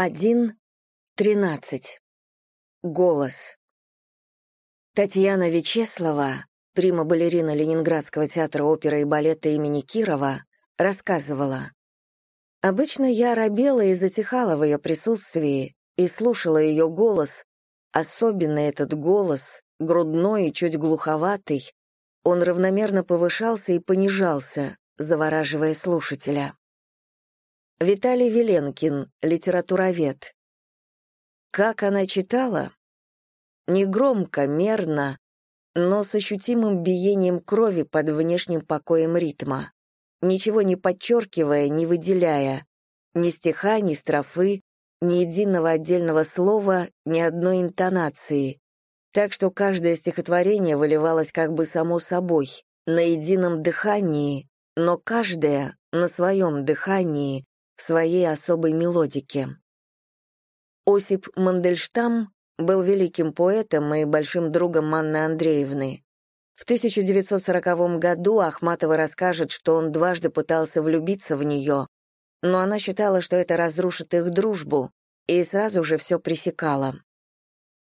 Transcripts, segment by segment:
1.13. Голос. Татьяна Вячеслава, прима-балерина Ленинградского театра оперы и балета имени Кирова, рассказывала. «Обычно я робела и затихала в ее присутствии и слушала ее голос, особенно этот голос, грудной и чуть глуховатый, он равномерно повышался и понижался, завораживая слушателя. Виталий Веленкин, литературовед. Как она читала? Негромко, мерно, но с ощутимым биением крови под внешним покоем ритма, ничего не подчеркивая, не выделяя, ни стиха, ни строфы, ни единого отдельного слова, ни одной интонации, так что каждое стихотворение выливалось как бы само собой, на едином дыхании, но каждое на своем дыхании, в своей особой мелодике. Осип Мандельштам был великим поэтом и большим другом Манны Андреевны. В 1940 году Ахматова расскажет, что он дважды пытался влюбиться в нее, но она считала, что это разрушит их дружбу, и сразу же все пресекала.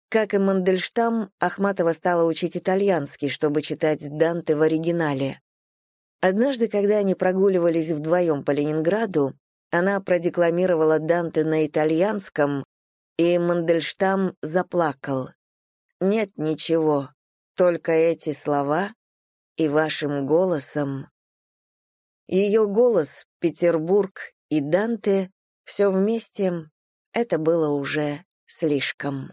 Как и Мандельштам, Ахматова стала учить итальянский, чтобы читать Данте в оригинале. Однажды, когда они прогуливались вдвоем по Ленинграду, она продекламировала Данте на итальянском, и Мандельштам заплакал. «Нет ничего, только эти слова и вашим голосом». Ее голос, Петербург и Данте, все вместе, это было уже слишком.